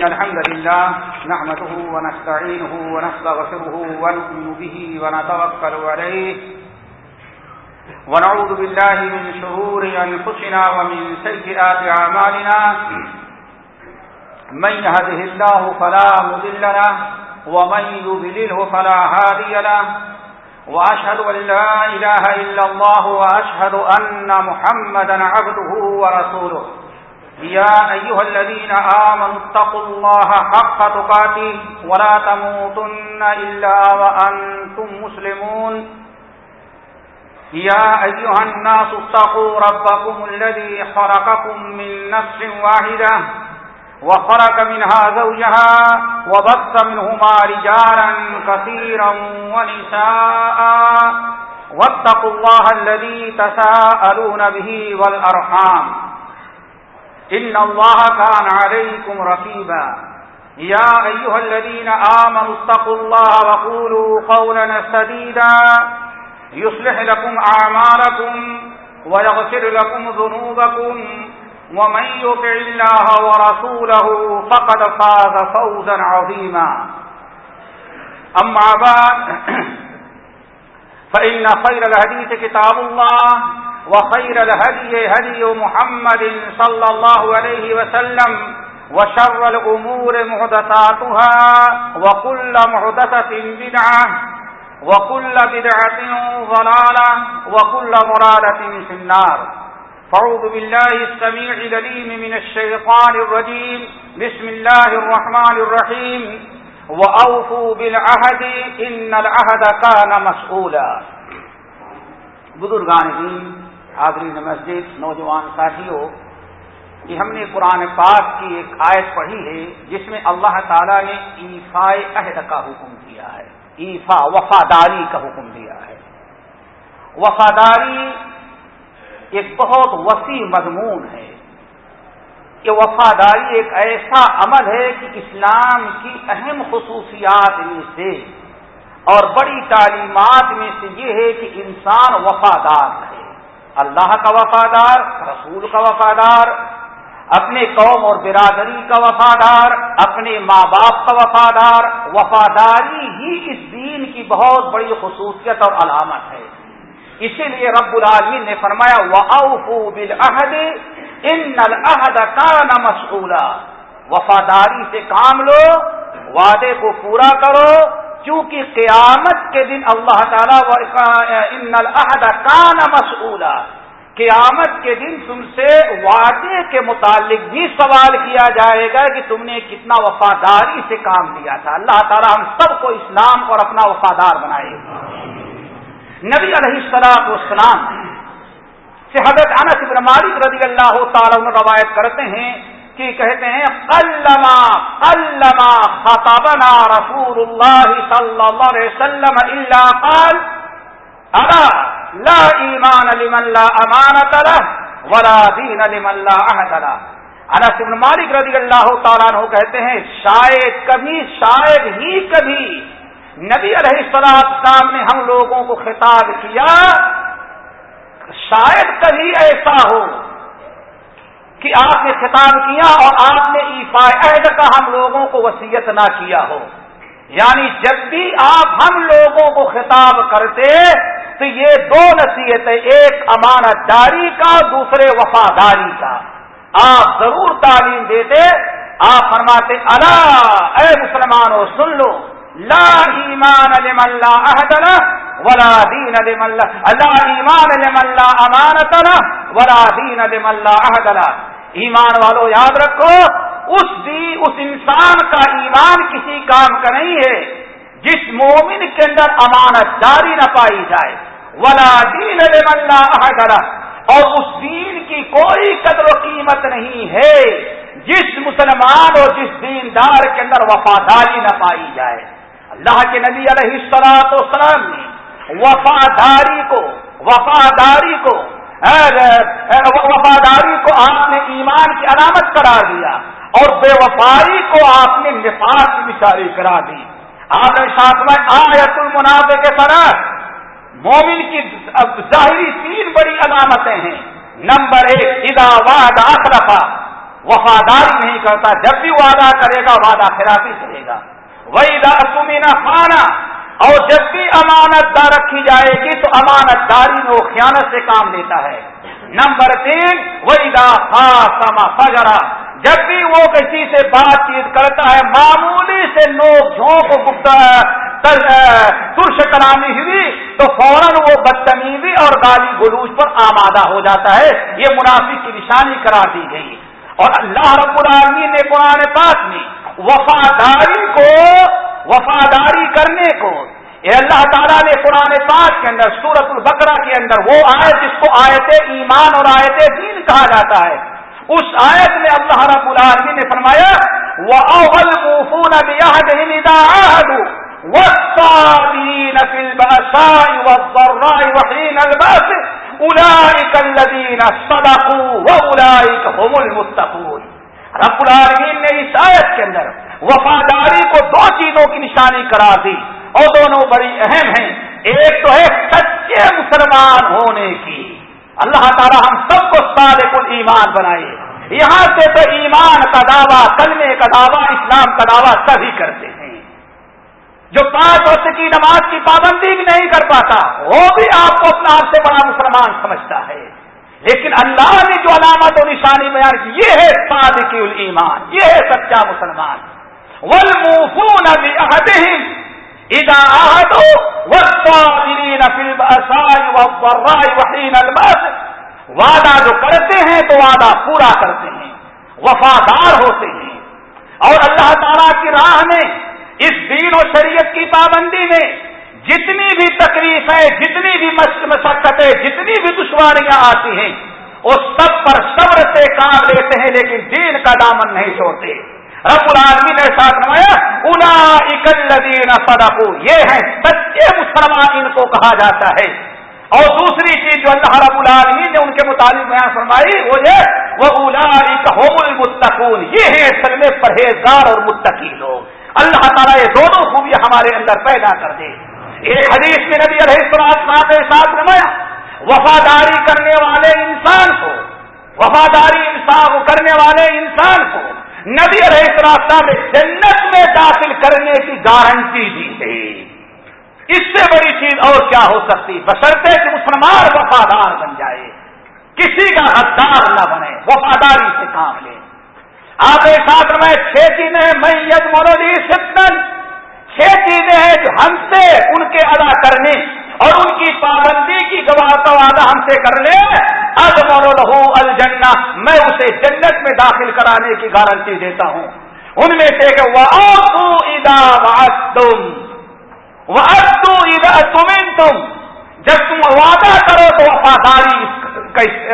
إن الحمد لله نحمده ونستعينه ونستغفره ونؤمن به ونتوكل عليه ونعوذ بالله من شرور أنفسنا ومن سيئات عمالنا من يهده الله فلا مذل له ومن يذلله فلا هادي له وأشهد أن لا إله إلا الله وأشهد أن محمدا عبده ورسوله يا أيها الذين آمنوا اتقوا الله حق تقاتي ولا تموتن إلا وأنتم مسلمون. يا أيها الناس اتقوا ربكم الذي خرقكم من نفس واحدة وخرق منها زوجها وبث منهما رجالا كثيرا ونساء. واتقوا الله الذي تساءلون به والأرحام. إن الله كان عليكم رقيبا. يا أيها الذين آمنوا اتقوا الله وقولوا قولا سديدا. يصلح لكم أعمالكم ويغفر لكم ذنوبكم ومن يطع الله ورسوله فقد فاز فوزا عظيما. أما بعد، فإن خير الهديث كتاب الله. وخير الهدي هدي محمد صلى الله عليه وسلم وشر الأمور محدثاتها وكل محدثة بدعة وكل بدعة ضلالة وكل ضلالة في النار. فعوذ بالله السميع لليم من الشيطان الرجيم. بسم الله الرحمن الرحيم. وأوفوا بالعهد إن العهد كان مسؤولا. بزرگان دین حاضرین مسجد، نوجوان ساتھیوں، کہ ہم نے قرآن پاک کی ایک آیت پڑھی ہے، جس میں اللہ تعالیٰ نے ایفا عہد کا حکم دیا ہے۔ ایفا وفاداری کا حکم دیا ہے۔ وفاداری ایک بہت وسیع مضمون ہے کہ وفاداری ایک ایسا عمل ہے کہ اسلام کی اہم خصوصیات میں سے اور بڑی تعلیمات میں سے یہ ہے کہ انسان وفادار ہے اللہ کا وفادار، رسول کا وفادار اپنے قوم اور برادری کا وفادار اپنے ماں باپ کا وفادار، وفاداری ہی اس دین کی بہت بڑی خصوصیت اور علامت ہے۔ اسی لیے رب العالمین نے فرمایا وہ بالعہد ان العہد کا وفاداری سے کام لو، وعدے کو پورا کرو چونکہ قیامت کے دن اللہ تعالیٰ ان الحد کان مسئولہ قیامت کے دن تم سے وعدے کے متعلق بھی سوال کیا جائے گا کہ تم نے کتنا وفاداری سے کام لیا تھا۔ اللہ تعالیٰ ہم سب کو اسلام اور اپنا وفادار بنائے۔ گا نبی علیہ السلام اسلام سے حضرت انس بن مالک رضی اللہ تعالیٰ روایت کرتے ہیں کی کہتے ہیں قلما قلما خطبنا رسول اللہ صلی اللہ علیہ وسلم الا قال ارا لا ایمان لمن لا امانت له ولا دین لمن لا عهد له. انس بن مالک رضی اللہ تعالیٰ عنہ کہتے ہیں، شاید کبھی، شاید ہی کبھی نبی علیہ السلام نے ہم لوگوں کو خطاب کیا، شاید کبھی ایسا ہو کہ آپ نے خطاب کیا اور آپ نے ایفا عہد کا ہم لوگوں کو وسیعت نہ کیا ہو۔ یعنی جب بھی آپ ہم لوگوں کو خطاب کرتے تو یہ دو نصیحتیں، ایک امانت داری کا، دوسرے وفاداری کا۔ آپ ضرور تعلیم دیتے، آپ فرماتے، اللہ، اے مسلمانوں، سن لو۔ لا ایمان لمن لا عہد ولا دین لمن لا ایمان لمن لا امانت ولا دین لمن لا عہد ایمان والو، یاد رکھو، اس دی اس انسان کا ایمان کسی کام کا نہیں ہے، جس مومن کے اندر امانت جاری نہ پائی جائے. ولا دین اللہ اور اس دین کی کوئی قدر و قیمت نہیں ہے، جس مسلمان اور جس دیندار کے اندر وفاداری نہ پائی جائے. اللہ کے نبی علیہ السلاط وسلام نے وفاداری کو وفاداری کو وفاداری کو آپ نے ایمان کی علامت قرار دیا اور بے وفاری کو آپ نے نفاذ کی مثالی کرا دی۔ آپ نے ساتھ میں آیت المنافع کے طرح مومن کی ظاہری تین بڑی علامتیں ہیں۔ نمبر ایک ادا واد آخرفا وفاداری نہیں کرتا، جب بھی وعدہ کرے گا، وعدہ خلافی کرے گا۔ وہی دا خانہ اور جب بھی امانت دار رکھی جائے گی تو امانت داری میں وہ خیانت سے کام لیتا ہے۔ نمبر تین وہی دا خاصما فجرا جب بھی وہ کسی سے بات چیت کرتا ہے، معمولی سے نوک جھونک گپتا ترش کرامی ہوئی، تو فوراً وہ بدتمیزی اور گالی گلوچ پر آمادہ ہو جاتا ہے۔ یہ منافق کی نشانی قرار دی گئی۔ اور اللہ رب العالمین نے قرآن پاک میں وفاداری کو، وفاداری کرنے کو۔ یہ اللہ تعالیٰ نے قرآن پاک کے اندر سورت البقرہ کے اندر وہ آیت، جس کو آیت ایمان اور آیت دین کہا جاتا ہے، اس آیت میں اللہ رب العالمین نے فرمایا وہ اول مفون المتقون۔ رب العالمین نے اس آیت کے اندر وفاداری کو دو چیزوں کی نشانی کرا دی اور دونوں بڑی اہم ہیں۔ ایک تو ہے سچے مسلمان ہونے کی۔ اللہ تعالی ہم سب کو صادق ایمان بنائے۔ یہاں سے تو ایمان کا دعویٰ، کلمے کا دعویٰ، اسلام کا دعویٰ سبھی کرتے ہیں۔ جو پانچ وقت کی نماز کی پابندی بھی نہیں کر پاتا، وہ بھی آپ کو اپنا آپ سے بڑا مسلمان سمجھتا ہے۔ لیکن اللہ نے جو علامت و نشانی بیان کی، یہ ہے صادق الایمان، یہ ہے سچا مسلمان۔ والموفون بعهدهم اذا عهدوا والصابرين في البأساء والضراء وحين البأس وعدہ جو کرتے ہیں تو وعدہ پورا کرتے ہیں، وفادار ہوتے ہیں۔ اور اللہ تعالی کی راہ میں، اس دین و شریعت کی پابندی میں جتنی بھی تکلیف ہے، جتنی بھی مشقتیں جتنی بھی دشواریاں آتی ہیں، وہ سب پر صبر سے کام لیتے ہیں، لیکن دین کا دامن نہیں چھوڑتے۔ رب العالمین نے ساتھ نمایا الا اکلدین صدقو یہ ہے سچے مسلمان، ان کو کہا جاتا ہے۔ اور دوسری چیز جو اللہ رب العالمین نے ان کے متعلق بیان فرمائی، وہ یہ وہ اولا المتقون، یہ ہے اصل میں پرہیزگار اور متقی لوگ۔ اللہ تعالیٰ یہ دونوں خوبیاں ہمارے اندر پیدا کر دے۔ ایک حدیث میں نبی علیہ السلام نے ساتھ نمایا وفاداری کرنے والے انسان کو، وفاداری انسان کرنے والے انسان کو نبی علیہ السلام نے جنت میں داخل کرنے کی گارنٹی دی ہے اس سے بڑی چیز اور کیا ہو سکتی؟ بشرطے کہ مسلمان وفادار بن جائے۔ کسی کا حدار نہ بنے، وفاداری سے کام لے۔ آپ ایک ساتھ میں چھ چیزیں میں ید مولودی ستن چھ چیزیں ہیں جو ہم سے ان کے ادا کرنے اور ان کی پابندی کی گواہ کا وعدہ ہم سے کر لے۔ اد مولو الجنہ، میں اسے جنت میں داخل کرانے کی گارنٹی دیتا ہوں۔ ان میں سے کہ وہ ادا تم وہ ادا تم جب تم وعدہ کرو تو وفاداری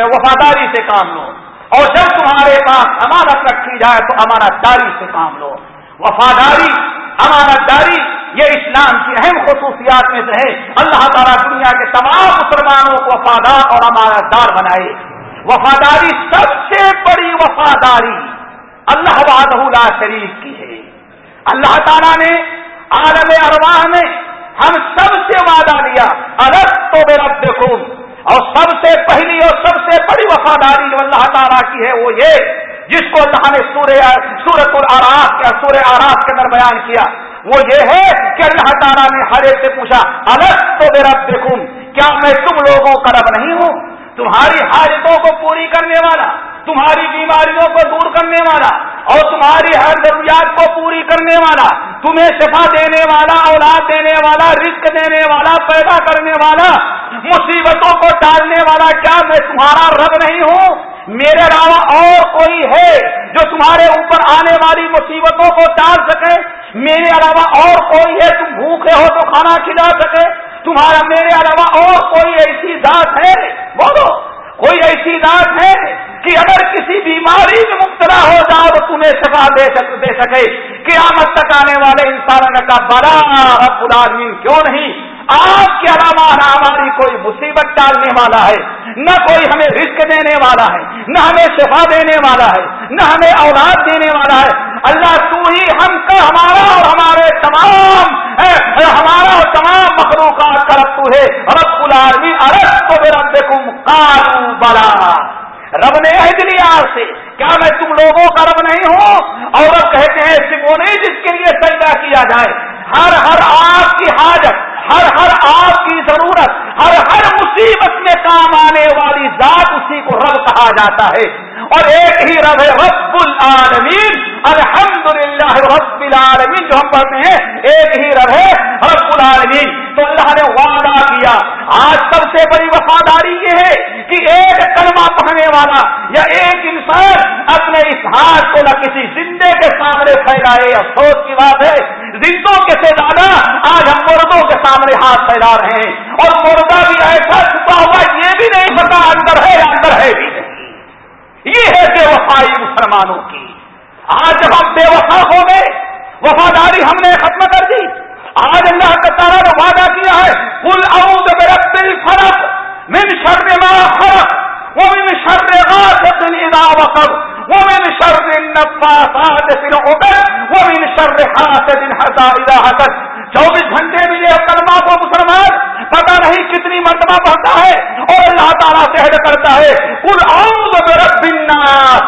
وفاداری سے کام لو۔ اور جب تمہارے پاس امانت رکھی جائے تو امانت داری سے کام لو۔ وفاداری امانت داری یہ اسلام کی اہم خصوصیات میں سے ہے۔ اللہ تعالیٰ دنیا کے تمام مسلمانوں کو وفادار اور امانت دار بنائے۔ وفاداری سب سے بڑی وفاداری اللہ وادہ شریف کی ہے۔ اللہ تعالیٰ نے عالم ارواح میں ہم سب سے وعدہ لیا الگ تو بے رب دیکھو اور سب سے پہلی اور سب سے بڑی وفاداری جو اللہ تعالیٰ کی ہے وہ یہ جس کو اللہ نے سورہ سورت الراف کا سورہ آراف کے اندر بیان کیا، وہ یہ ہے کہ اللہ تعالیٰ نے ہر ایک سے پوچھا الگ تو میرا دیکھوں کیا میں تم لوگوں کا رب نہیں ہوں؟ تمہاری حاجتوں کو پوری کرنے والا، تمہاری بیماریوں کو دور کرنے والا اور تمہاری ہر ضروریات کو پوری کرنے والا، تمہیں شفا دینے والا، اولاد دینے والا، رزق دینے والا، پیدا کرنے والا، مصیبتوں کو ٹالنے والا، کیا میں تمہارا رب نہیں ہوں؟ میرے علاوہ اور کوئی ہے جو تمہارے اوپر آنے والی مصیبتوں کو ٹال سکے؟ میرے علاوہ اور کوئی ہے تم بھوکے ہو تو کھانا کھلا سکے؟ تمہارا میرے علاوہ اور کوئی ایسی ذات ہے؟ بولو، کوئی ایسی ذات ہے کہ اگر کسی بیماری میں مبتلا ہو جاؤ تو تمہیں شفا دے سکے؟ قیامت تک آنے والے انسان کا بڑا رب العالمین کیوں نہیں؟ آپ کے علاوہ نہ ہماری کوئی مصیبت ڈالنے والا ہے، نہ کوئی ہمیں رزق دینے والا ہے، نہ ہمیں شفا دینے والا ہے، نہ ہمیں اولاد دینے والا ہے۔ اللہ تو ہی ہم کا ہمارا اور ہمارے تمام ہمارا اور تمام مخلوقات کا رب تو ہے۔ رب العالمین ارب کو رب دیکھوں کارو بڑا رب نے عہد لیا سے۔ کیا میں تم لوگوں کا رب نہیں ہوں؟ اور اب کہتے ہیں صرف وہ نہیں جس کے لیے سجدہ کیا جائے۔ ہر ہر آپ کی حاجت، ہر ہر آپ کی ضرورت ہر ہر مصیبت میں کام آنے والی ذات اسی کو رب کہا جاتا ہے۔ اور ایک ہی رب ہے رب العالمین الحمد للہ رب العالمین جو ہم پڑھتے ہیں، ایک ہی رب ہے رب العالمین تو اللہ نے وعدہ کیا۔ آج سب سے بڑی وفاداری یہ ہے کہ ایک کلمہ پڑھنے والا یا ایک انسان اپنے اس ہاتھ کو نہ کسی زندے کے سامنے پھیلائے۔ افسوس کی بات ہے، زندوں کے سے زیادہ آج ہم مردوں کے سامنے ہاتھ پھیلا رہے ہیں۔ اور مردہ بھی ایسا چھپا ہوا یہ بھی نہیں پتا اندر ہے یا اندر ہے بھی نہیں۔ یہ ہے بے وفائی مسلمانوں کی۔ آج جب ہم بے وفا ہو گئے، وفاداری ہم نے ختم کر دی۔ آج اللہ کا تعالیٰ نے وعدہ کیا ہے کل اعوذ برب الفرق من شر ما خلق ومن شر غاسق اذا وقب ومن شر النفاثات في العقد ومن شر حاسد حتى اذا حسد۔ چوبیس گھنٹے بھی یہ کلمہ کو مسلمان پتا نہیں کتنی مرتبہ پڑھتا ہے اور اللہ تعالیٰ سے حد کرتا ہے۔ کل اعوذ برب الناس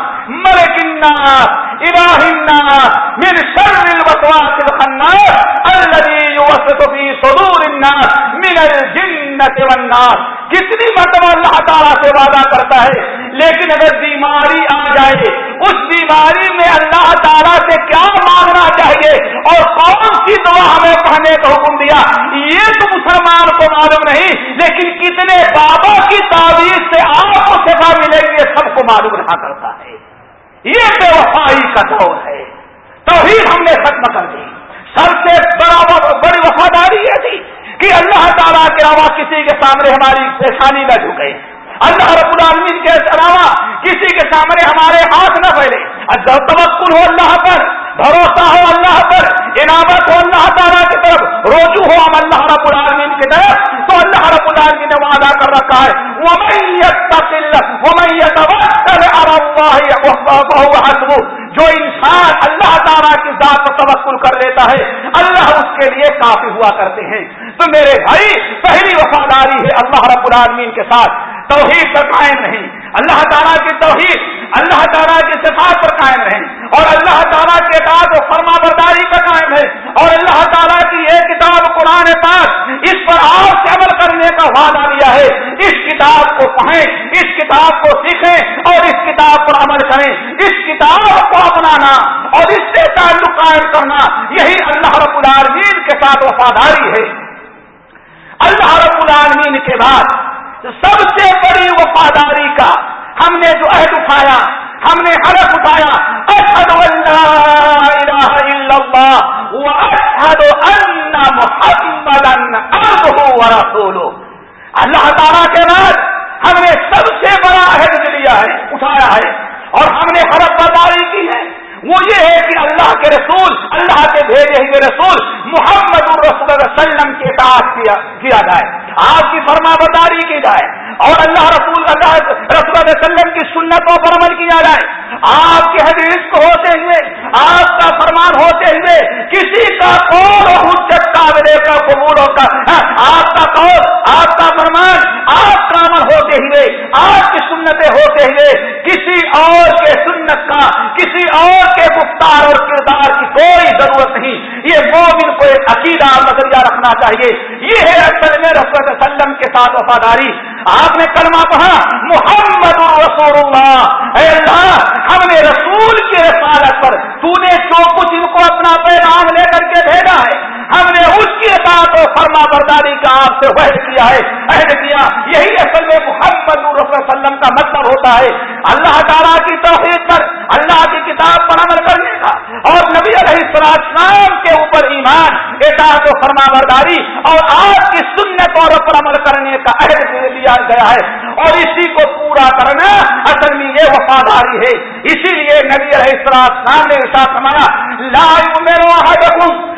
ملک الناس الہ الناس، من شر الوسواس الخناس الذي يوسوس في صدور الناس من الجنة والناس کتنی مرتبہ اللہ تعالیٰ سے وعدہ کرتا ہے؟ لیکن اگر بیماری آ جائے، اس بیماری میں اللہ تعالیٰ سے کیا مانگنا چاہیے؟ اور کون سی دعا ہمیں پڑھنے کا حکم دیا؟ یہ تو مسلمان کو معلوم نہیں، لیکن کتنے بابا کی تعویذ سے آپ کو سفا ملے گی سب کو معلوم رہا کرتا ہے۔ یہ بے وفائی کا دور ہے۔ توحید ہم نے ختم کر دی۔ سب سے بڑا بڑی وفاداری یہ تھی کہ اللہ تعالیٰ کے علاوہ کسی کے سامنے ہماری پریشانی نہ جھکے۔ اللہ رب العالمین کے علاوہ کسی کے سامنے ہمارے ہاتھ نہ پھیلے۔ توکل ہو اللہ پر بھروسہ ہو اللہ پر، عنابت ہو اللہ تعالیٰ کی طرف روجو ہو ہم اللہ رب العالمین کی طرف۔ تو اللہ رب العالمین نے وعدہ کر رکھا ہے۔ جو انسان اللہ تعالیٰ کی ذات کو تبکل کر لیتا ہے، اللہ اس کے لیے کافی ہوا کرتے ہیں۔ تو میرے بھائی، پہلی وفاداری ہے اللہ رب العالمین کے ساتھ۔ توحید پر قائم نہیں۔ اللہ تعالیٰ کی توحید، اللہ تعالیٰ کی صفات پر قائم رہیں۔ اور اللہ تعالیٰ کے اطاعت و فرما برداری پر قائم ہے اور اللہ تعالیٰ کی یہ کتاب قرآن پاک اس پر آپ سے عمل کرنے کا وعدہ لیا ہے۔ اس کتاب کو پڑھیں، اس کتاب کو سیکھیں اور اس کتاب پر عمل کریں۔ اس کتاب کو اپنانا اور اس سے تعلق قائم کرنا، یہی اللہ رب العالمین کے ساتھ وفاداری ہے۔ اللہ رب العالمین کے بعد سب سے بڑی وفاداری کا ہم نے جو عہد اٹھایا، ہم نے حلف اٹھایا اشد اللہ ان محمد رسول اللہ تعالیٰ کے بعد ہم نے سب سے بڑا عہد لیا ہے، اٹھایا ہے اور ہم نے حلف برداری کی ہے۔ وہ یہ ہے کہ اللہ کے رسول، اللہ کے بھیجے ہوئے رسول محمد الرسول وسلم کے ساتھ کیا جائے۔ آپ کی فرما برداری کی جائے اور اللہ رسول اللہ رسول علیہ وسلم کی سنتوں پر عمل کیا جائے۔ آپ کے حدیث کو ہوتے ہوئے، آپ کا فرمان ہوتے ہوئے کسی کا قول حجت قابل کا قبول ہوتا۔ ہاں، آپ کا قول، آپ کا فرمان آپ کا عمل ہوتے ہوئے آپ کی سنتیں ہوتے ہوئے، کسی اور کے سنت کا، کسی اور کے گفتار اور کردار کی کوئی ضرورت نہیں۔ یہ مومن کو ایک عقیدہ نظریہ رکھنا چاہیے۔ یہ ہے اصل میں رسول وسلم کے ساتھ وفاداری۔ آپ نے کلمہ پڑھا، محمد رسول اللہ اے اللہ، ہم نے رسول کی رسالت پر تو نے جو کچھ ان کو اپنا پیغام لے کر کے بھیجا ہے، ہم نے اس کے ساتھ فرما برداری کا آپ سے وحد کیا ہے، عہد کیا۔ یہی اصل میں محمد رسول وسلم کا مطلب ہوتا ہے۔ اللہ تعالیٰ کی توحید پر، اللہ کی کتاب پر عمل کرنے کا۔ اور نبی علیہ السلام کے اوپر ایمان، اطاعت و فرما برداری اور آپ کی سنت اور پر عمل کرنے کا عہد لیا گیا ہے۔ اور اسی کو پورا کرنا اصل میں یہ وفاداری ہے۔ اسی لیے نبی علیہ السلام نے ساتھ ہمارا لا میرو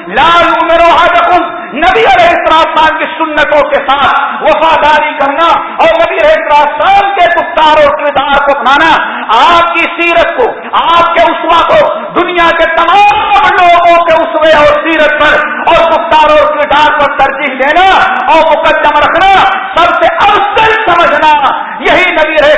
لا میرو نبی علیہ السلام کی سنتوں کے ساتھ وفاداری کرنا اور نبی علیہ السلام کے گفتار اور کردار کو اپنانا، آپ کی سیرت کو، آپ کے اسوا کو، دنیا کے تمام لوگوں کے اسوے اور سیرت پر اور گفتار اور کردار پر ترجیح دینا اور مقدم رکھنا سب سے افضل رکھنا یہی نبی رہے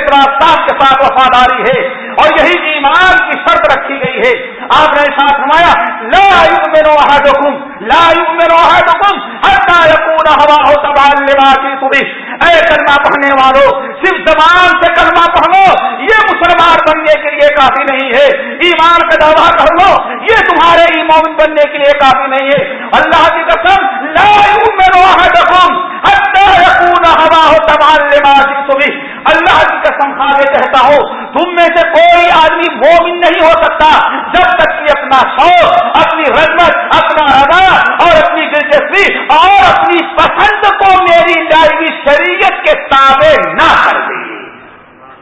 کے ساتھ وفاداری ہے اور یہی ایمان کی شرط رکھی گئی ہے۔ آپ نے ساتھ نمایا لا یؤمنو احدکم، لا یؤمنو احدکم حتی یکون ہوا ہو تبال لباسی صبح اے کلمہ پڑھنے والوں صرف زبان سے کلمہ پڑھ لو یہ مسلمان بننے کے لیے کافی نہیں ہے۔ ایمان کا دعویٰ کر لو، یہ تمہارے ایمان بننے کے لیے کافی نہیں ہے۔ اللہ کی قسم، لا یؤمنو احدکم حتی یکون ہوا ہو تبال لباسی صبح اللہ کی قسم کھا کے کہتا ہوں، تم میں سے کوئی آدمی مومن نہیں ہو سکتا جب تک کہ اپنا شوق، اپنی رزمت اپنا رضا اور اپنی دلچسپی اور اپنی پسند کو میری لائی شریعت کے تابع نہ کر دے۔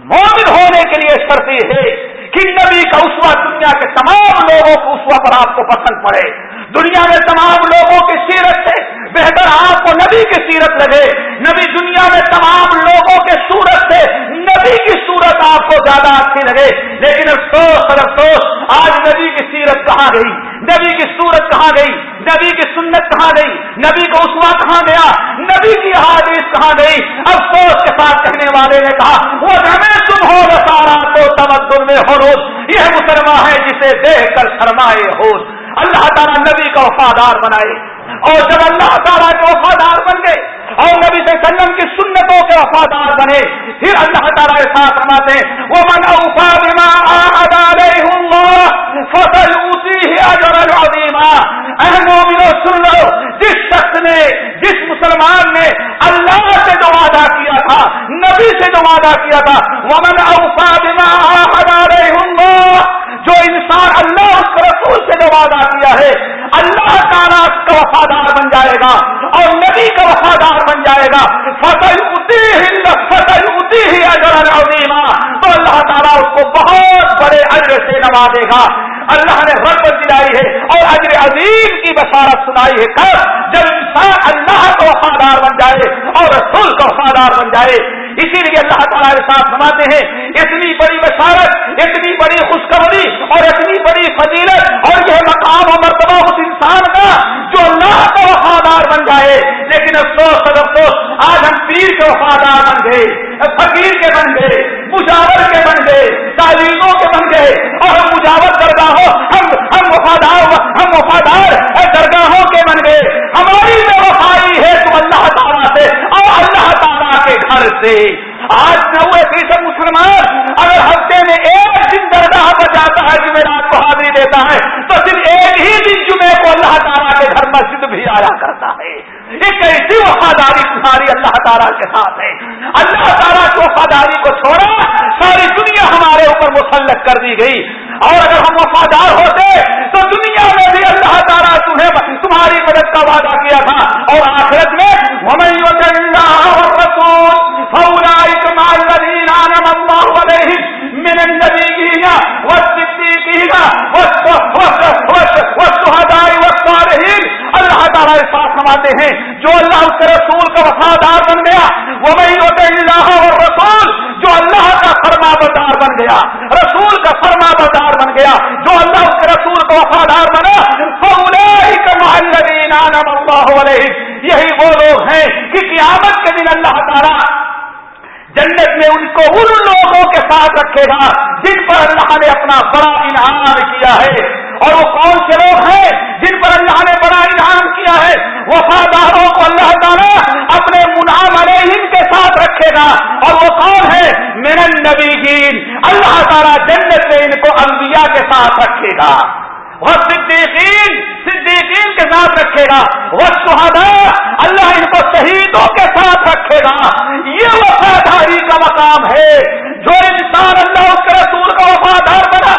مومن ہونے کے لیے شرط یہ ہے کہ نبی کا اسوا دنیا کے تمام لوگوں کو اسوا پر آپ کو پسند پڑے۔ دنیا میں تمام لوگوں کی سیرت سے بہتر آپ کو نبی کی سیرت لگے، نبی دنیا میں تمام لوگوں کے سورت سے نبی کی صورت آپ کو زیادہ اچھی لگے۔ لیکن افسوس اور افسوس، آج نبی کی سیرت کہاں گئی؟ نبی کی صورت کہاں گئی؟ نبی کی سنت کہاں گئی؟ نبی کا اسوا کہاں گیا؟ نبی کی حادث کہاں گئی؟ افسوس کے ساتھ کہنے والے نے کہا وہ ہمیں تم ہو سارا تو تمدن میں ہو روز۔ یہ مسلمان ہے جسے دیکھ کر شرمائے ہو۔ اللہ تعالیٰ نبی کا وفادار بنائے اور جب اللہ تعالیٰ کے وفادار بن گئے اور نبی سے سلم کی سنتوں کے وفادار بنے، پھر اللہ تعالیٰ کے ساتھ فرماتے وہ من اوفا بما فصل اسی ہی اجر العظیما اے مومنو، سن لو، جس شخص نے، جس مسلمان نے اللہ سے جو وعدہ کیا تھا، نبی سے جو وعدہ کیا تھا وہ من اوفا بما اللہ جو انسان اللہ اس کے رسول سے جو وعدہ کیا ہے، اللہ تعالیٰ کا وفادار بن جائے گا اور نبی کا وفادار بن جائے گا۔ فتح اسی ہی فتح اسی ہی اجر عظیمہ تو اللہ تعالیٰ اس کو بہت بڑے اجر سے نوازے گا۔ اللہ نے رب دلائی ہے اور اجر عظیم کی بشارت سنائی ہے۔ کر جب انسان اللہ کا وفادار بن جائے اور رسول کا وفادار بن جائے اسی لیے اللہ تعالیٰ ساتھ سناتے ہیں، اتنی بڑی بشارت، اتنی بڑی خوشخبری اور اتنی بڑی فضیلت اور یہ مقام و مرتبہ اس انسان کا جو اللہ کا وفادار بن جائے۔ لیکن افسوس افسوس، آج ہم پیر کے وفادار بن گئے، فقیر کے بن گئے، مجاور کے بن گئے، تعلیموں کے بن گئے اور ہم مجاور درگاہوں، ہم ہم وفادار ہم وفادار درگاہوں کے بن گئے۔ ہماری جو وفائی ہے تو اللہ تعالیٰ سے اور اللہ تعالیٰ سے۔ آج نوے فیصد مسلمان اگر ہفتے میں ایک دن درگاہ پر جاتا ہے جمعرات کو حاضری دیتا ہے، تو صرف ایک ہی دن جمعے کو اللہ تعالیٰ کے گھر مسجد بھی آیا کرتا ہے۔ ایک ایسی وفاداری تمہاری اللہ تعالیٰ کے ساتھ ہے۔ اللہ تعالیٰ کی وفاداری کو چھوڑا، ساری دنیا ہمارے اوپر مسلط کر دی گئی۔ اور اگر ہم وفادار ہوتے تعالیٰ ساتھ نماتے ہیں، جو اللہ اس کے رسول کا وفادار بن گیا وہ میں اللہ اور رسول جو اللہ کا فرما بردار بن گیا، رسول کا فرما بردار بن گیا، جو اللہ اس کے رسول کا وفادار بنا اللہ علیہ یہی وہ لوگ ہیں کہ قیامت کے دن اللہ تعالیٰ جنت میں ان کو ان لوگوں کے ساتھ رکھے گا، جن پر اللہ نے اپنا بڑا انعام کیا ہے. اور وہ کون سے لوگ ہیں جن پر اللہ نے بڑا انعام کیا ہے؟ وفاداروں کو اللہ تعالیٰ اپنے منعام علیہم کے ساتھ رکھے گا۔ اور وہ کون ہے؟ میرن نبی اللہ تعالیٰ جنت میں ان کو انبیاء کے ساتھ رکھے گا۔ وہ صدیقین صدیقین کے ساتھ رکھے گا۔ وہ سہادا اللہ ان کو شہیدوں کے ساتھ رکھے گا یہ وفاداری کا مقام ہے جو انسان اللہ اس کے رسول کا وفادار بنا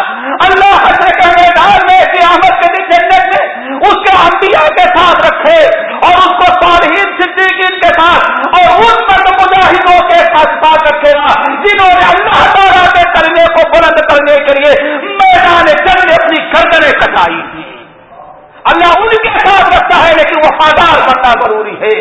اللہ حضر کے میدان میں قیامت کے دن جنت میں اس کے انبیاء کے ساتھ رکھے اور اس کو صالحین صدیقین کے ساتھ اور ان پر مجاہدوں کے ساتھ ساتھ رکھے گا جنہوں نے اللہ تعالیٰ کے کرنے کو بلند کرنے کے لیے میدان جنگ اپنی گردنیں کٹائی تھی اللہ ان کے ساتھ رکھتا ہے لیکن وفادار بننا ضروری ہے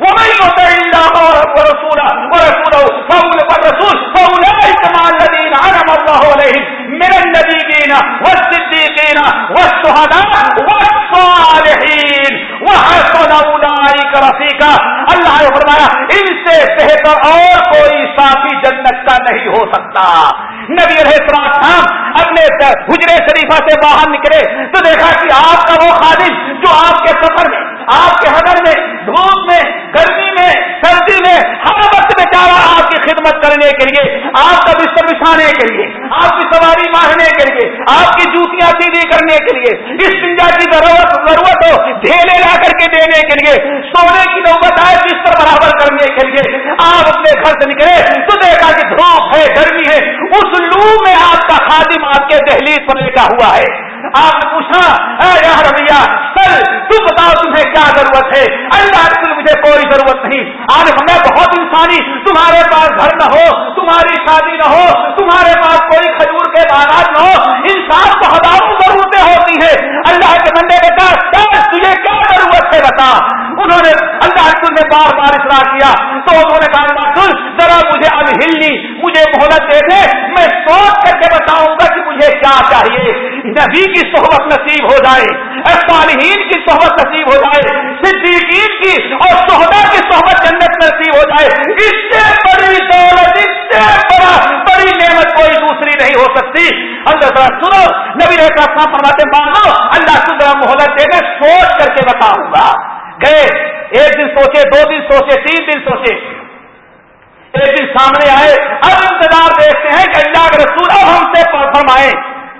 وہ نہیں ہوتا اللہ اور رسول رسول رسول فأولئك مع الذين أنعم الله عليهم من النبيين والصديقين والشهداء والصالحين وحسن أولئك وسیع کا اللہ نے فرمایا ان سے بہتر اور کوئی ساتھی جنت کا نہیں ہو سکتا۔ نبی علیہ السلام اپنے حجرے شریفہ سے باہر نکلے تو دیکھا کہ آپ کا وہ خادم جو آپ کے سفر میں، آپ کے حضر میں، دھوپ میں، گرمی میں، سردی میں ہر وقت بیچارا آپ کی خدمت کرنے کے لیے، آپ کا بستر بچھانے کے لیے، آپ کی سواری مارنے کے لیے، آپ کی جوتیاں سیدھی کرنے کے لیے، اس پنجا کی ضرورت ضرورت ہو ڈھیلے لا کر کے دینے کے لیے، سونے کی نوبت آئے بستر برابر کرنے کے لیے، آپ اپنے گھر سے نکلے تو دیکھا کہ دھوپ ہے، گرمی ہے، اس لو میں آپ کا خادم آپ کے دہلیز پر لیٹا ہوا ہے۔ آپ نے پوچھا رویہ سر، تم بتاؤ تمہیں کیا ضرورت ہے؟ اللہ رسول مجھے کوئی ضرورت نہیں۔ آج ہمیں بہت انسانی، تمہارے پاس گھر نہ ہو، تمہاری شادی نہ ہو، تمہارے پاس کوئی کھجور کے باغات نہ ہو، انسان کو ہزاروں ضرورتیں ہوتی ہیں۔ اللہ کے بندے کے پاس انہوں نے اللہ رسول نے بار بار اصلاح کیا، تو انہوں نے کہا رسول ذرا مجھے اب ہلنی مجھے مہلت دے دے، میں سوچ کر کے بتاؤں گا کہ مجھے کیا چاہیے۔ نبی کی صحبت نصیب ہو جائے، صالحین کی صحبت نصیب ہو جائے، صدیقین کی اور صحبہ کی صحبت جنت نصیب ہو جائے۔ اس سے بڑی دولت، اس سے بڑا بڑی نعمت کوئی دوسری نہیں ہو سکتی۔ اللہ تعالیٰ سنو، نبی رہتا فرماتے مانو، اللہ سندر محلت دے دے سوچ کر کے بتاؤں گا۔ گئے، ایک دن سوچے، دو دن سوچے، تین دن سوچے۔ ایک دن سامنے آئے، اب انتظار دیکھتے ہیں کہ اللہ کے رسول اب ہم سے فرمائے۔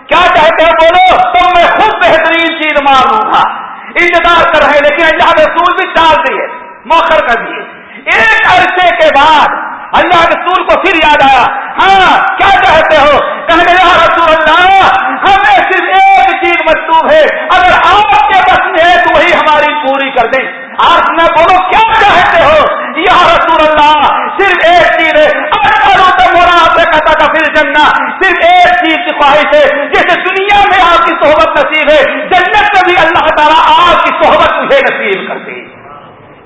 کیا چاہتے ہیں؟ بولو، تم میں خود بہترین چیز ماروں گا۔ انتظار کر رہے لیکن اللہ رسول بھی ڈال دیے، موخر کر دیے۔ ایک عرصے کے بعد اللہ رسول کو پھر یاد آیا۔ ہاں کیا چاہتے ہو؟ کہنے یا رسول اللہ ہمیں صرف ایک چیز مطلوب ہے۔ اگر آپ کے بس میں ہے تو وہی ہماری پوری کر دیں۔ آپ میں بولو، کیا چاہتے ہو؟ یا رسول اللہ، صرف ایک چیز ہے۔ کرو تو موڑا آپ سے کہتا تھا پھر جننا صرف ایک چیز کی خواہش ہے۔ جیسے دنیا میں آپ کی صحبت نصیب ہے، جنت میں بھی اللہ تعالیٰ آپ کی صحبت مجھے نصیب کر دے۔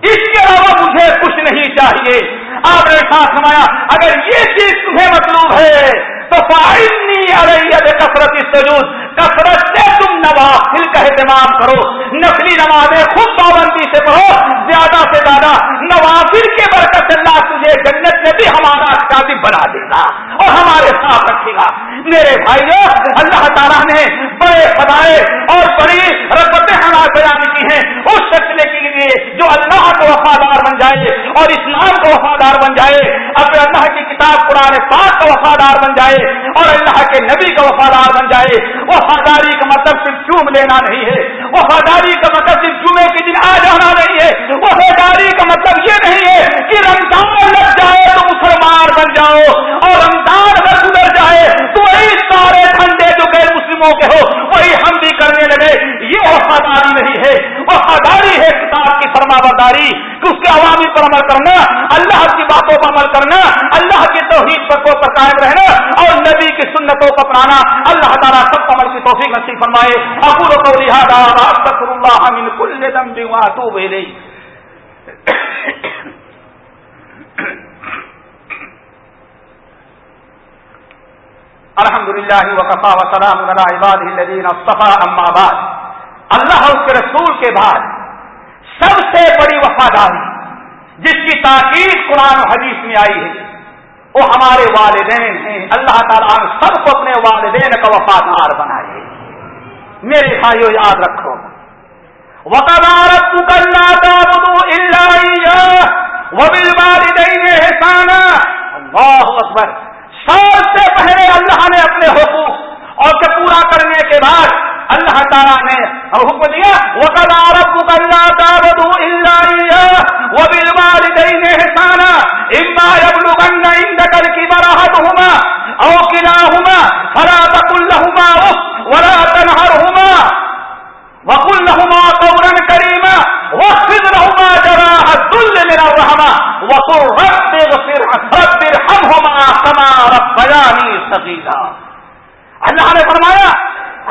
اس کے علاوہ مجھے کچھ نہیں چاہیے۔ آپ نے ساتھ سمایا اگر یہ چیز تمہیں مطلوب ہے، تو فائنی ارے کثرت سجود کثرت سے تم نوافل کا اہتمام کرو۔ نسلی نمازیں خود پابندی سے پڑھو۔ زیادہ سے زیادہ نوافل کے برکت اللہ تجھے جنت میں بھی ہمارا کاتب بنا دے گا اور ہمارے ساتھ رکھے گا۔ میرے بھائیوں اللہ تعالیٰ نے بڑے خدائے اور بڑی ربتیں ہمارے بیان کی ہیں اس سلسلے کے لیے جو اللہ کو وفادار بن جائے اور اسلام کو وفادار بن جائے، اپنے اللہ کی کتاب قرآن پاک کا وفادار بن جائے اور اللہ کے نبی کا وفادار بن جائے۔ وفاداری کا مطلب صرف چوم لینا نہیں ہے۔ وفاداری کا مطلب صرف جمعے کے دن آ جانا نہیں ہے۔ وفاداری کا مطلب یہ نہیں ہے کہ رمضان لگ جائے تو مسلمان بن جاؤ اور رمضان اگر گزر جائے تو وہی سارے ٹھنڈے کے ہو، وہی ہم بھی کرنے لگے۔ یہ وفاداری نہیں ہے۔ وفاداری ہے کتاب کی فرما برداری کہ اس کے عوامی پر عمل کرنا، اللہ کی باتوں پر عمل کرنا، اللہ کی توحید پر کو پر قائم رہنا اور نبی کی سنتوں کو اپنانا۔ اللہ تعالیٰ سب عمل کی توفیق نصیب فرمائے۔ ابو کو لہٰذا استغفر اللہ من كل ذنب واتوب الیہ۔ الحمد للہ وقفا وسلام عباد الذین اصطفى اما بعد. اللہ اس کے رسول کے بعد سب سے بڑی وفاداری جس کی تاکید قرآن و حدیث میں آئی ہے، وہ ہمارے والدین ہیں۔ اللہ تعالیٰ نے سب کو اپنے والدین کا وفادار بنائے۔ میرے بھائیو، یاد رکھو۔ وقدارت والدین احسانا اللہ اکبر۔ سب سے پہلے اللہ نے اپنے حقوق اور سے پورا کرنے کے بعد اللہ تعالیٰ نے حکم دیا وقد عربك اللہ تعبدوا الا اياه وبالوالدين احسانا اما يبلغن عندك الكبر احدهما او كلاهما فلا تقل لهما اف ولا تنهرهما وقل لهما وقل رب اللہ نے فرمایا،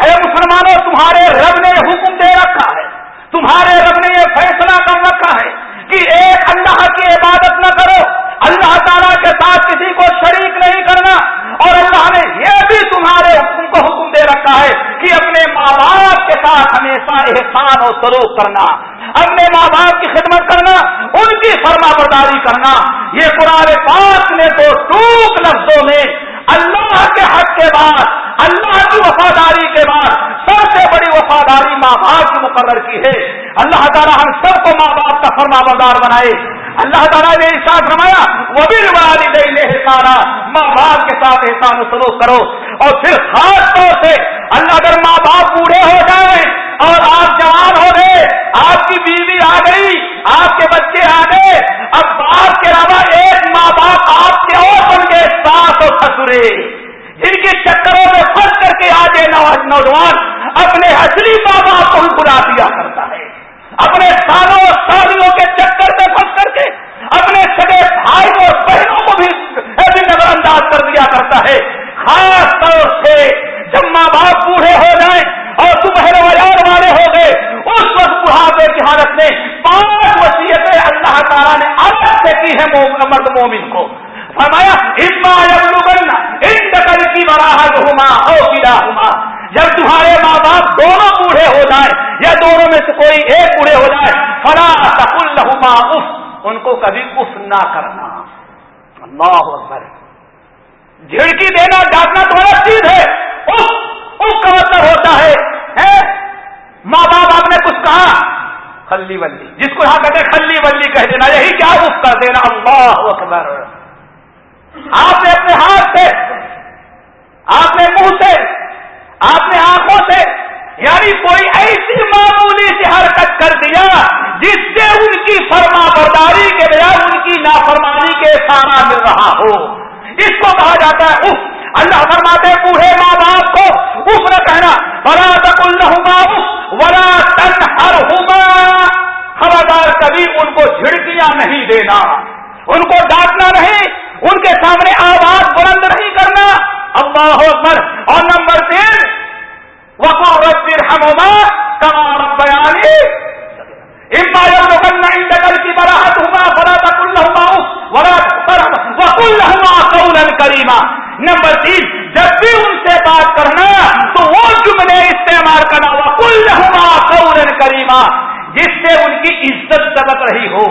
اے مسلمانوں، تمہارے رب نے حکم دے رکھا ہے۔ تمہارے رب نے یہ فیصلہ کر رکھا ہے کہ ایک اللہ کی عبادت نہ کرو۔ اللہ تعالیٰ کے ساتھ کسی کو شریک نہیں کرنا۔ اور اللہ نے یہ کے ساتھ ہمیشہ احسان اور سلوک کرنا، اپنے ماں باپ کی خدمت کرنا، ان کی فرما برداری کرنا۔ یہ قرآن پاک نے تو ٹوک لفظوں میں اللہ کے حق کے بعد، اللہ کی وفاداری کے بعد سب سے بڑی وفاداری ماں باپ کی مقرر کی ہے۔ اللہ تعالیٰ ہم سب کو ماں باپ کا فرما بردار بنائے۔ اللہ تعالیٰ نے احساس رمایا وہ بھی روایت نہیں ماں باپ کے ساتھ احسان و سلوک کرو۔ اور پھر خاص طور سے اللہ اگر ماں باپ بوڑھے ہو جائیں اور آپ جوان ہو گئے، آپ کی بیوی آ گئی، آپ کے بچے آ گئے، اب باپ کے علاوہ ایک ماں باپ آپ کے اور بن گئے ساس اور سسرے جن کے چکروں میں پھنس کر کے آج نوجوان اپنے اصلی ماں باپ کو بھی بلا دیا کرتا ہے۔ اپنے سالوں اور سالیوں کے چکر میں پھنس کر کے اپنے سگے بھائی اور بہنوں کو بھی ایسی نظر انداز کر دیا کرتا ہے۔ خاص طور سے جب ماں باپ بوڑھے ہو جائیں اور تمہرے ویار والے ہو گئے، اس وقت بڑھاپے کی حالت میں پانچ وسیعتیں اللہ تعالیٰ نے الگ سے کی ہے مرد مومن کو۔ فرمایا ان نقل کی براہد ہوما او گرا ہوما جب تمہارے ماں باپ دونوں بوڑھے ہو جائیں یا دونوں میں سے کوئی ایک بوڑھے ہو جائے، فلا تقل لہما ان کو کبھی اف نہ کرنا۔ اللہ اکبر۔ جھڑکی دینا ڈانٹنا تو الگ چیز ہے۔ اف اف کا مطلب ہوتا ہے ماں باپ آپ نے کچھ کہا؟ خلی ولی۔ جس کو یہاں کہتے خلی ولی کہہ دینا، یہی کیا اف کر دینا؟ اللہ اکبر۔ آپ نے اپنے ہاتھ سے، آپ نے منہ سے، آپ نے آنکھوں سے یعنی کوئی ایسی معمولی سی حرکت کر دیا جس سے ان کی فرما برداری کے بجائے ان کی نافرمانی کے سارا مل رہا ہو۔ اس کو کہا جاتا ہے اف اللہ فرماتے بوڑھے ماں باپ کو اف نہ کہنا۔ بڑا تک اف ولا تن ہر ہوما خبردار، کبھی ان کو جھڑکیاں نہیں دینا۔ ان کو ڈانٹنا نہیں، ان کے سامنے آواز بلند نہیں کرنا۔ اللہ اکبر اور نمبر تین وقو ربر ہما کمار بیانی امبا کی براہت ہوا بڑا تک وکل ہوا کریما نمبر تین، جب بھی ان سے بات کرنا، تو وہ جملے استعمال کرنا وکل ہوا قول کریما جس سے ان کی عزت سبق رہی ہو،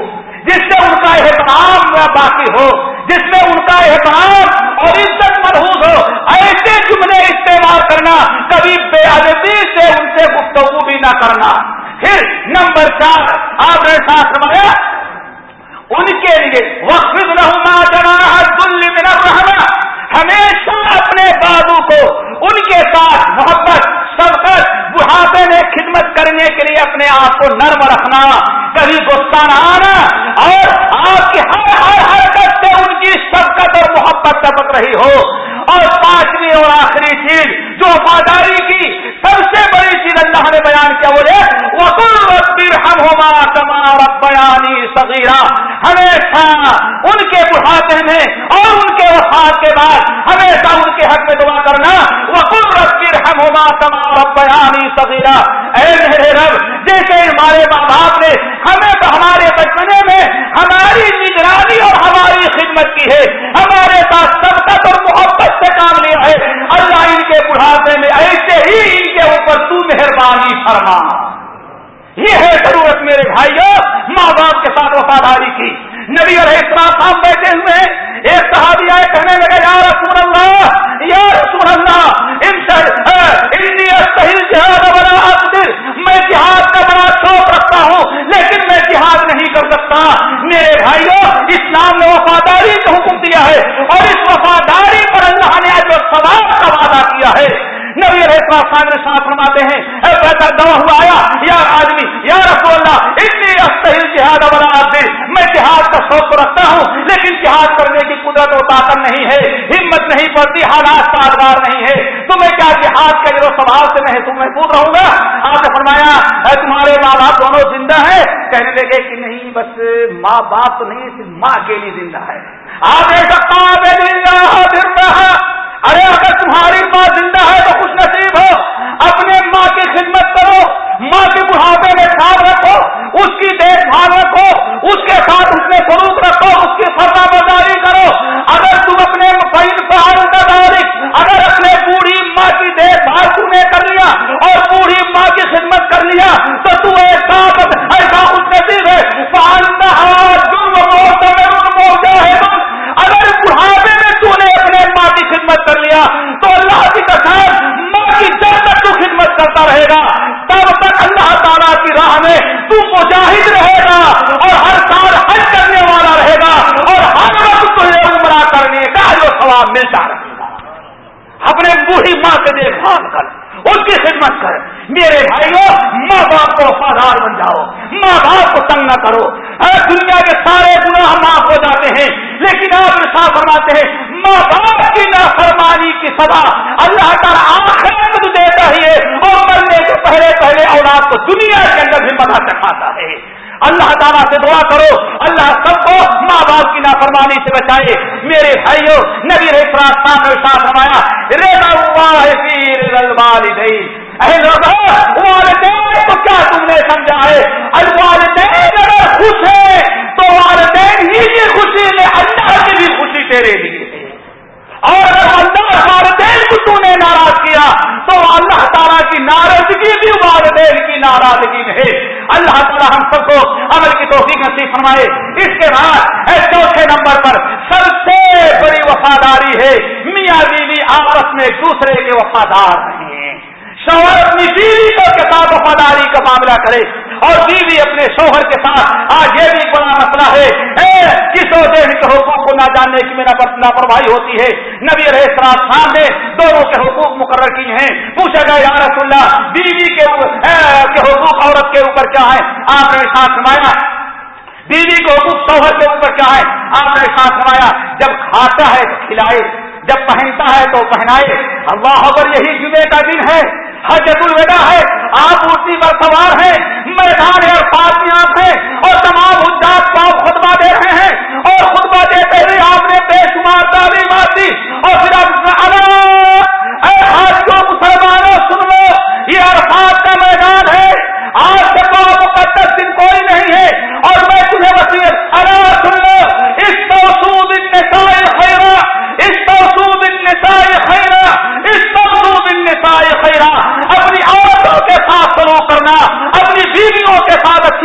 جس سے ان کا احترام باقی ہو، جس میں ان کا احترام اور عزت مرحوظ ہو، ایسے جملے استعمال کرنا، کبھی بے ادبی سے ان سے گفتگو بھی نہ کرنا۔ پھر نمبر چار آپ نے ساتھ روایا ان کے لیے وقف رہنا جنا دل میں رہنا ہمیشہ اپنے بازو کو ان کے ساتھ محبت سبقت بڑھاپے میں خدمت کرنے کے لیے اپنے آپ کو نرم رکھنا کبھی غصہ نہ آنا اور آپ کی ہر ہر حرکت سے ان کی شفقت اور محبت ٹپک رہی ہو۔ اور پانچویں اور آخری چیز جو وفاداری کی سب سے بڑی چیز اللہ نے بیان کیا بولے وقل ہم ہوما تمہارا بیانی سگیرا ہمیشہ ان کے بڑھاتے میں اور ان کے وفات کے بعد ہمیشہ ان کے حق میں دعا کرنا۔ وقل ربر ہم ہوما بیانی سگیرا اے میرے رب، جیسے ہمارے ماں باپ نے ہمیں تو ہمارے بچپنے میں ہماری نگرانی اور ہماری خدمت کی ہے، ہمارے ساتھ سبقت اور محبت سے کام لیا ہے۔ اللہ ان کے بڑھاپے میں ایسے ہی ان کے اوپر تو مہربانی فرما۔ یہ ہے ضرورت میرے بھائیوں ماں باپ کے ساتھ وفاداری کی۔ نبی اور صاحب بیٹھے ہوئے ایک صحابی آئے کہنے لگے، یا رسول اللہ یا رسول اللہ ان میں جہاد کا بڑا شوق رکھتا ہوں، لیکن میں جہاد نہیں کر سکتا۔ میرے بھائیوں، اسلام نے وفاداری کا حکم دیا ہے اور اس وفاداری پر اللہ نے آج سواب کا وعدہ کیا ہے۔ نبی رہتا ساتھ فرماتے ہیں، اے پیسہ دوا ہوا آیا یا آدمی، یا رسول اللہ اتنی استحل جہاد والا دل میں جہاد کا شوق رکھتا ہوں، لیکن جہاد کرنے کی قدرت و طاقت نہیں ہے، ہمت نہیں پڑتی، حالات سازگار نہیں ہے تو میں کیا جہاد کے جو سوال سے میں محفوظ رہوں گا؟ آپ نے فرمایا، اے تمہارے ماں باپ دونوں زندہ ہیں۔ کہنے لگے کہ نہیں، بس ماں باپ تو نہیں، صرف ماں کے لیے زندہ ہے۔ آپ ایسا رہا ارے اگر تمہاری ماں زندہ ہے تو خوش نصیب ہو، اپنے ماں کی خدمت کرو، ماں کے بڑھاپے میں خیال رکھو، اس کی دیکھ بھال رکھو، اس کے ساتھ اس میں سلوک رکھو، اس کی فرما برداری کرو۔ اگر تم اپنے اگر اپنے بوڑھی ماں کی دیکھ بھال تم نے کر لیا اور بوڑھی ماں کی خدمت کر لیا، تو تم ایسا ایسا خوش نصیب ہے۔ ہاتھ جرم موت میں ان موجہ ہے دیا تو اللہ کی کسان ماں کی جب تک تو خدمت کرتا رہے گا۔ تب تک اللہ تعالیٰ کی راہ میں تو مجاہد رہے گا اور ہر سال حج کرنے والا رہے گا اور ہر وقت تجھے عمرہ کرنے کا جو ثواب ملتا رہے گا۔ اپنے بوڑھی ماں سے دیکھ بھال کر اس کی خدمت کر۔ میرے بھائیو، ماں باپ کو وفادار بن جاؤ۔ ماں باپ کو تنگ نہ کرو۔ دنیا کے سارے گناہ معاف ہو جاتے ہیں، لیکن آپ صاف فرماتے ہیں ماں باپ کی نافرمانی کی سزا اللہ تعالیٰ آخر تو دیتا ہی ہے اور مرنے کے پہلے پہلے اولاد کو دنیا کے اندر بھی مدد چکھاتا ہے۔ اللہ تعالیٰ سے دعا کرو، اللہ سب کو ماں باپ کی نافرمانی سے بچائے۔ میرے بھائیوں نبی نے ساتھ روایا والدین تو کیا تم نے سمجھا ہے؟ الوالدین اگر خوش ہے تو والدین ہی کی خوشی میں اللہ کی بھی خوشی تیرے لیے ہے۔ اور اگر اللہ والدین کو تو نے ناراض کیا، تو اللہ تعالیٰ کی ناراضگی بھی والدین کی ناراضگی نہیں۔ اللہ تعالیٰ ہم سب کو عمل کی توفیق نصیب فرمائے۔ اس کے بعد چوتھے نمبر پر سب سے بڑی وفاداری ہے، میاں بیوی آپس میں ایک دوسرے کے وفادار ہیں۔ شوہر اپنی بیوی کے ساتھ وفاداری کا معاملہ کرے۔ اور بیوی اپنے شوہر کے ساتھ، آج یہ بھی بڑا مسئلہ ہے۔ کس وجہ کے حقوق کو نہ جاننے کی میرا لاپرواہی ہوتی ہے۔ نبی رہے خان نے دونوں کے حقوق مقرر کیے ہیں۔ پوچھا گیا، یا رسول اللہ، بیوی کے حقوق عورت کے اوپر کیا ہے؟ آپ نے ساتھ سمایا بیوی کے حقوق شوہر کے اوپر کیا ہے؟ آپ نے ساتھ سمایا جب کھاتا ہے تو کھلائے، جب پہنتا ہے تو پہنائے۔ اللہ اگر یہی جمعے کا دن ہے۔ حجت الوداع ہے، آپ اسی پر سوار ہیں، میدان اور پاس میں آپ ہیں اور تمام حجات کو آپ خطبہ دے رہے ہیں اور خطبہ دیتے ہوئے آپ نے بے شمار تعلیمات دی اور پھر آپ آج کو مسلمانوں، سن لو، یہ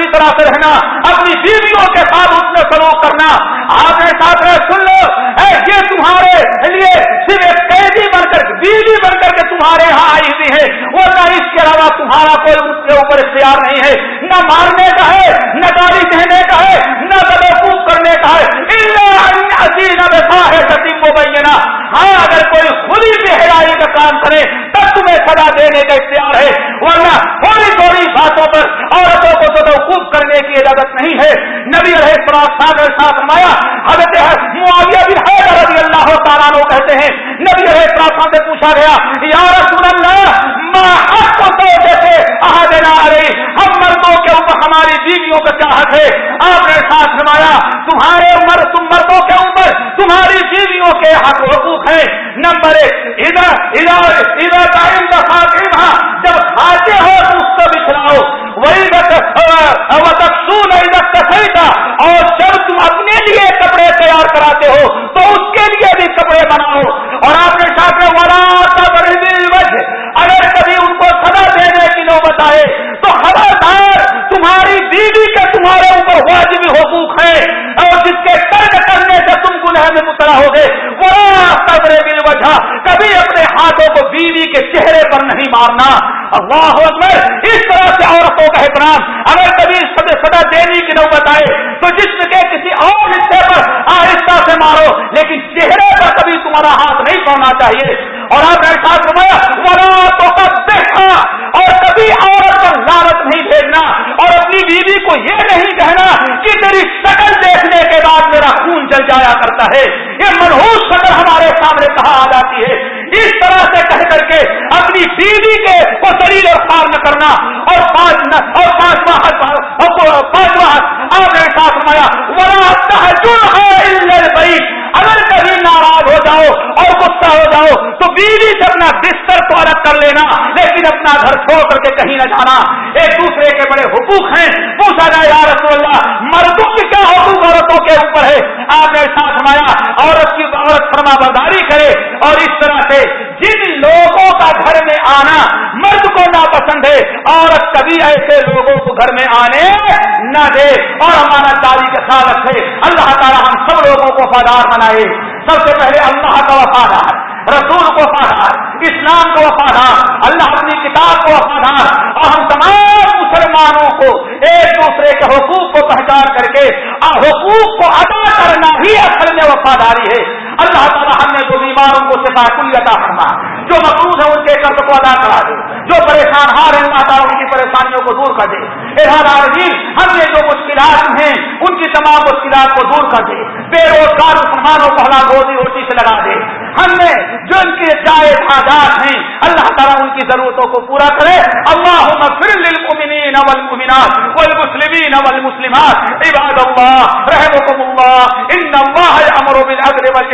اچھی طرح سے رہنا، اپنی بیویوں کے ساتھ اس میں سلوک کرنا۔ آپ نے ساتھ رہے سن لو۔ اے، یہ تمہارے لیے صرف ایک قیدی بن کر، بیوی بن کر کے تمہارے یہاں آئی ہوئی ہے۔ وہ نہ اس کے علاوہ تمہارا کوئی اس کے اوپر اختیار نہیں ہے۔ نہ مارنے کا ہے، نہ گاڑی کہنے کا ہے، نہ بدوقوف کرنے کا ہے۔ ہے ہاں اگر کوئی خود ہی بہرائی کا کام کرے، تب تمہیں سزا دینے کا اختیار ہے ورنہ تھوڑی تھوڑی باتوں پر عورتوں کو تدوقوف کرنے کی اجازت نہیں ہے۔ نبی رہے ساگر ساتھ مایا حضرت معاویہ بھی ہے رضی اللہ تعالیٰ کہتے ہیں نبی رہے پراسا سے پوچھا گیا، یا رسول اللہ ماں حق کو دو جیسے دینا ارے ہم مردوں کے اوپر ہماری بیویوں کا کیا حق ہے؟ آپ نے ساتھ نمایا تمہارے عمر تم مردوں کے اوپر تمہاری بیویوں کے حق حقوق ہے نمبر ایک ادھر ادھر ادھر ٹائم کا ساتھ جب کھاتے ہو تو اس کو بچھلاؤ وہی تھا اور جب تم اپنے لیے کپڑے تیار کراتے ہو تو اس کے لیے بھی کپڑے بناؤ۔ اور آپ نے ساتھ میں ولا اگر کبھی ان کو سزا دینے کی نوبت آئے، تو خبردار، تمہاری بیوی کے تمہارے اوپر واجبی حقوق ہے اور جس کے ترک کرنے سے تم گناہ میں مبتلا ہو گئے ولا بل وجہ، کبھی اپنے ہاتھوں کو بیوی کے چہرے پر نہیں مارنا۔ اللہ اکبر، اس طرح سے عورتوں کا احترام اگر کبھی سدا دینے کی نوبت آئے، تو جسم کے کسی اور حصے پر آہستہ سے مارو، لیکن چہرے پر کبھی تمہارا ہاتھ نہیں پڑنا چاہیے۔ اور آپ نے ساتھ رمایا ورا تو دیکھا اور کبھی عورت پر لالت نہیں بھیجنا اور اپنی بیوی کو یہ نہیں کہنا کہ تیری شکل دیکھنے کے بعد میرا خون جل جایا کرتا ہے۔ یہ منہوس شکل ہمارے سامنے کہا آ جاتی ہے۔ اس طرح سے کہہ کر کے اپنی بیوی کے کو شریر اور پار نہ کرنا اور پانچ اور پانچواں پانچواں آپ نے ساتھ مایا ہے اگر کبھی ناراض ہو جاؤ اور غصہ ہو جاؤ، تو بیوی سے اپنا بستر تو الگ کر لینا، لیکن اپنا گھر چھوڑ کر کے کہیں نہ جانا۔ ایک دوسرے کے بڑے حقوق ہیں۔ پوچھا جائے، یا رسول اللہ، مردوں کی کیا حقوق عورتوں کے اوپر ہے؟ آپ نے ساتھ مایا عورت کی عورت فرما برداری کرے۔ اور اس طرح سے جن لوگوں کا گھر میں آنا مرد کو ناپسند ہے، عورت کبھی ایسے لوگوں کو گھر میں آنے نہ دے۔ اور ہمارا داری خیال رکھے اللہ تعالیٰ ہم سب لوگوں کو وفادار بنائے۔ سب سے پہلے اللہ کا وفادار، رسول کو وفادار، اسلام کو وفادار، اللہ اپنی کتاب کو وفادار، اور ہم تمام مسلمانوں کو ایک دوسرے کے حقوق کو پہچان کر کے حقوق کو ادا کرنا ہی اصل میں وفاداری ہے۔ اللہ تعالیٰ ہم نے جو بیماروں کو شفا کل عطا فرما۔ جو مقروض ہے ان کے قرض کو ادا کرا دے۔ جو پریشان ہار ہیں اللہ تعالیٰ ان کی پریشانیوں کو دور کر دے۔ عالمین ہم نے جو مشکلات ہیں، ان کی تمام مشکلات کو دور کر دے۔ بے روزگار مسلمانوں کو ہلا گوزی روٹی سے لگا دے۔ ہم نے جو ان کے جائز آزاد ہیں، اللہ تعالیٰ ان کی ضرورتوں کو پورا کرے۔ اللہ پھر للمؤمنین والمؤمنات والمسلمین والمسلمات۔ عباد اللہ رحمكم اللہ، ان اللہ امر بالعدل